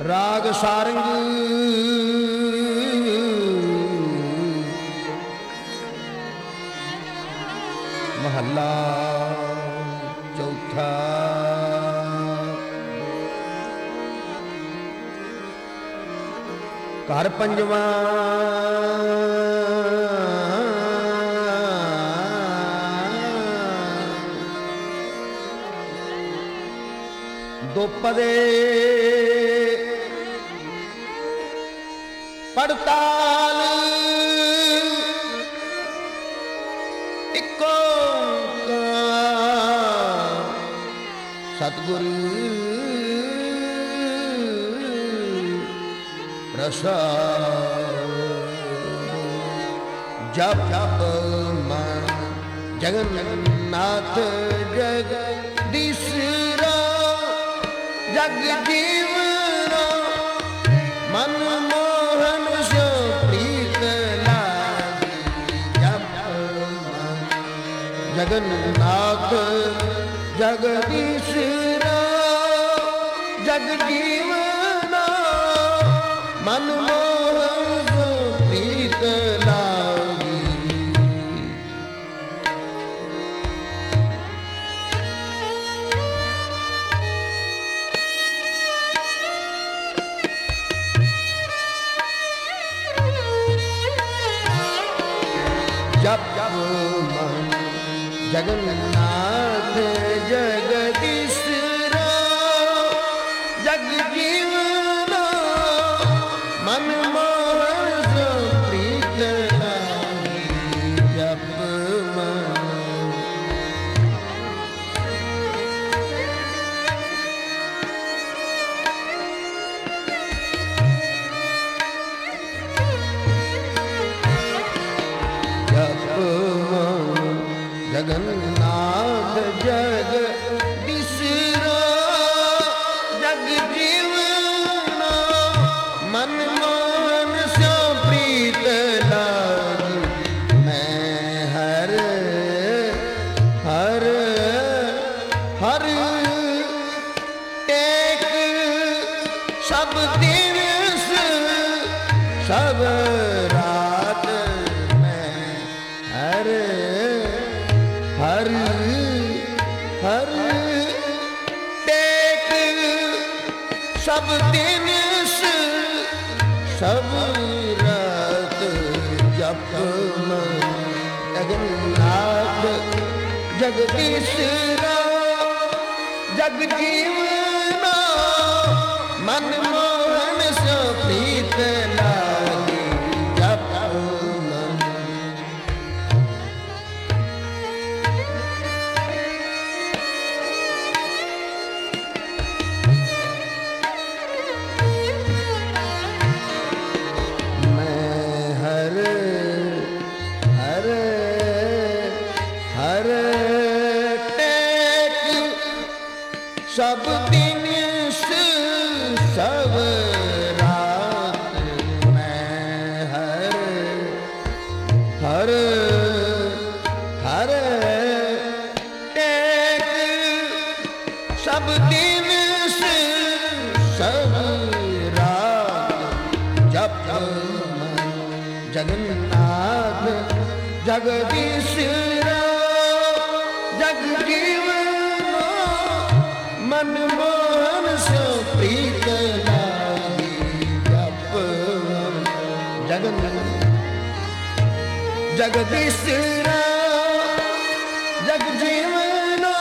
राग सारंग। महला चौथा। घर पंजवा। दोपदे ਪੜਤਾਲ ਇੱਕੋ ਸਤਗੁਰ ਪ੍ਰਸਾਦ ਜਪ ਜਪ ਮਨ ਜਗਨਨਾਥ ਜਗਦੀਸ਼ਰਾ ਜਗ ਜੀਵਨਾ ਜਗਨਨਾਥ ਜਗਦੀਸ਼ਰਾ ਜਗ ਜੀਵਨਾ ਮਨ ਮੋਹਨ ਸੋ ਪ੍ਰੀਤ ਲਾਗੀ। ਜਪ ਮਨ जगन्नाथ जगदी ਸਭ ਦਿਨ ਸਭ ਰਾਤ ਜਪ ਮਨ। ਜਗਨਨਾਥ ਜਗਦੀਸ਼ਰਾ ਜਗ ਜੀਵਨਾ ਹਰ ਹਰ ਟੇਕ ਸਭ ਦਿਨ ਸਭ ਰਾਤ ਜਪ ਮਨ ਜਗਨਨਾਥ ਜਗਦੀਸ਼ਰਾ ਜਗ ਜੀਵਨੋ ਮਨ ਜਗਦੀਸ਼ ਜਗ ਜੀਵਨੋ,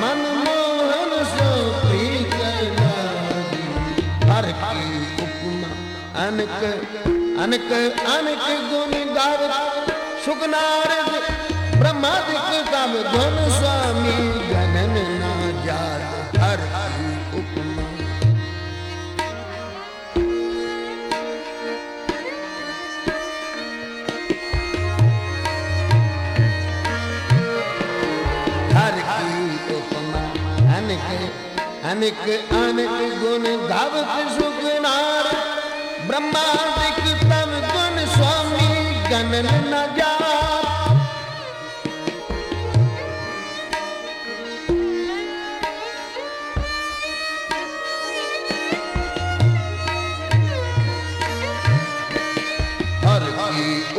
ਮਨ ਮੋਹਨ ਸੋ ਪ੍ਰੀਤ ਲਾਗੀ ਹਰ ਕੀ ਉਪਮਾ ਅਨਕ ਅਨਕ ਅਨਕ ਗੁਣ ਗਾਵਤ ਸੁਖਨਾਰਦ ਬ੍ਰਹਮਾਦਿਕ ਕਮ ਗੁਣ ਸੁਆਮੀ। अनेक अनेक गुण धावत सुखनार ब्रह्मादिक तम गुण स्वामी गणन न जा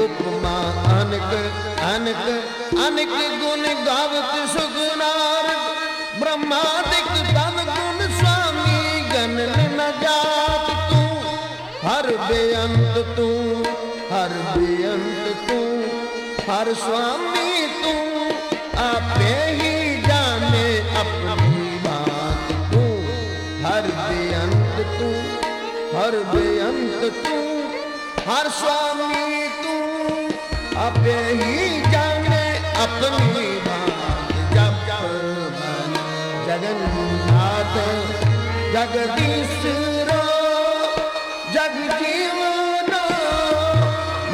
उपमा अनक अनक अनक गुण गावत सुगुणार ब्रह्मा तू, हर बेअंत तू, हर स्वामी तू, आपे ही जाने अपनी बात तू। हर बेअंत तू, हर बेअंत तू, हर स्वामी तू, आपे ही जाने अपनी बात। जब जब जगन्नाथ जगदीश रो जग जीव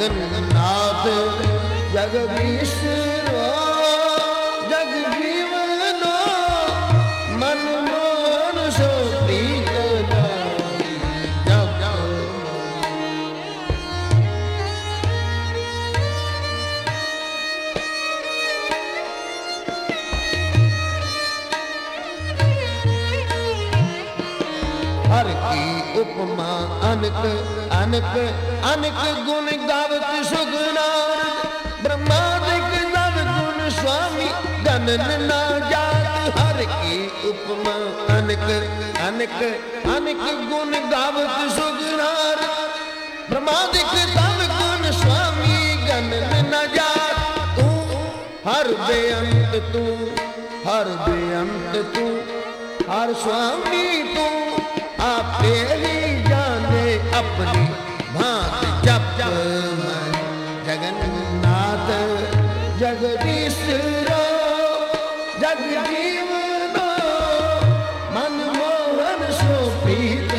जगन्नाथ जगदीश ਅਨਕ ਅਨਕ ਅਨਕ ਗੁਣ ਗਾਵਤ ਸੁਗਨਾਰ ਬ੍ਰਹਮਾਦਿਕ ਨਵ ਗੁਣ ਸੁਆਮੀ ਗਨਨ ਨਾ ਜਾਤ ਹਰ ਕੀ ਉਪਮਾ ਅਨਕ ਅਨਕ ਅਨਕ ਗੁਣ ਗਾਵਤ ਸੁਗਨਾਰ ਬ੍ਰਹਮਾਦਿਕ ਨਵ ਗੁਣ ਸੁਆਮੀ ਗਨਨ ਨਾ ਜਾਤ ਤੂੰ ਹਰ ਬੇਅੰਤ ਤੂੰ ਹਰ ਬੇਅੰਤ ਤੂੰ ਹਰ ਸੁਆਮੀ ਤੂੰ ਆਪੇ अपनी भांति जप मन जगन्नाथ जगदीश रो जगजीवन मन मोहन सोपीत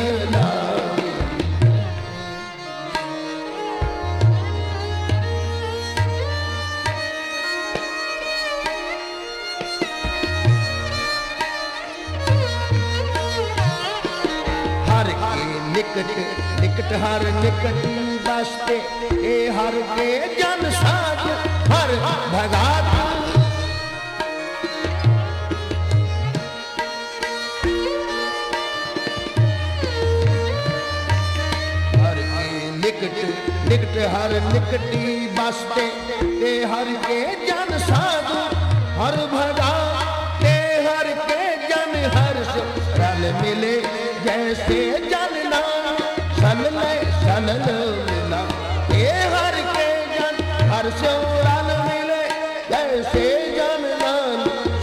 ਨਿਕਟ ਨਿਕਟ ਹਰ ਨਿਕਟ ਬਸਤੇ ਇਹ ਹਰ ਕੇ ਜਨ ਸਾਜ ਹਰ ਭਗਾਤ ਹਰ ਕੇ ਨਿਕਟ ਨਿਕਟ ਹਰ ਨਿਕਟੀ ਬਸਤੇ ਤੇ ਹਰ ਕੇ ਜਨ ਸਾਧੂ ਹਰ ਭਗਾ ਤੇ ਹਰ ਕੇ हर्ष रल मिले जैसे जनना सनल सन मिला। हे हर के जन हर्ष रल मिले जैसे जनना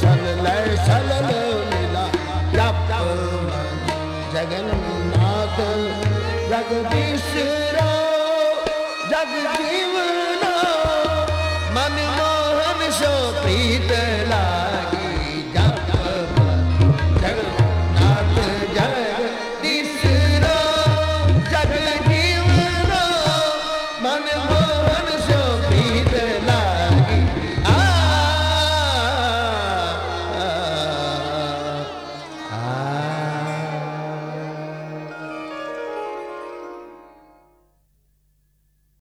सनल सन मिला। जप जगन्नाथ जगदीश राव जग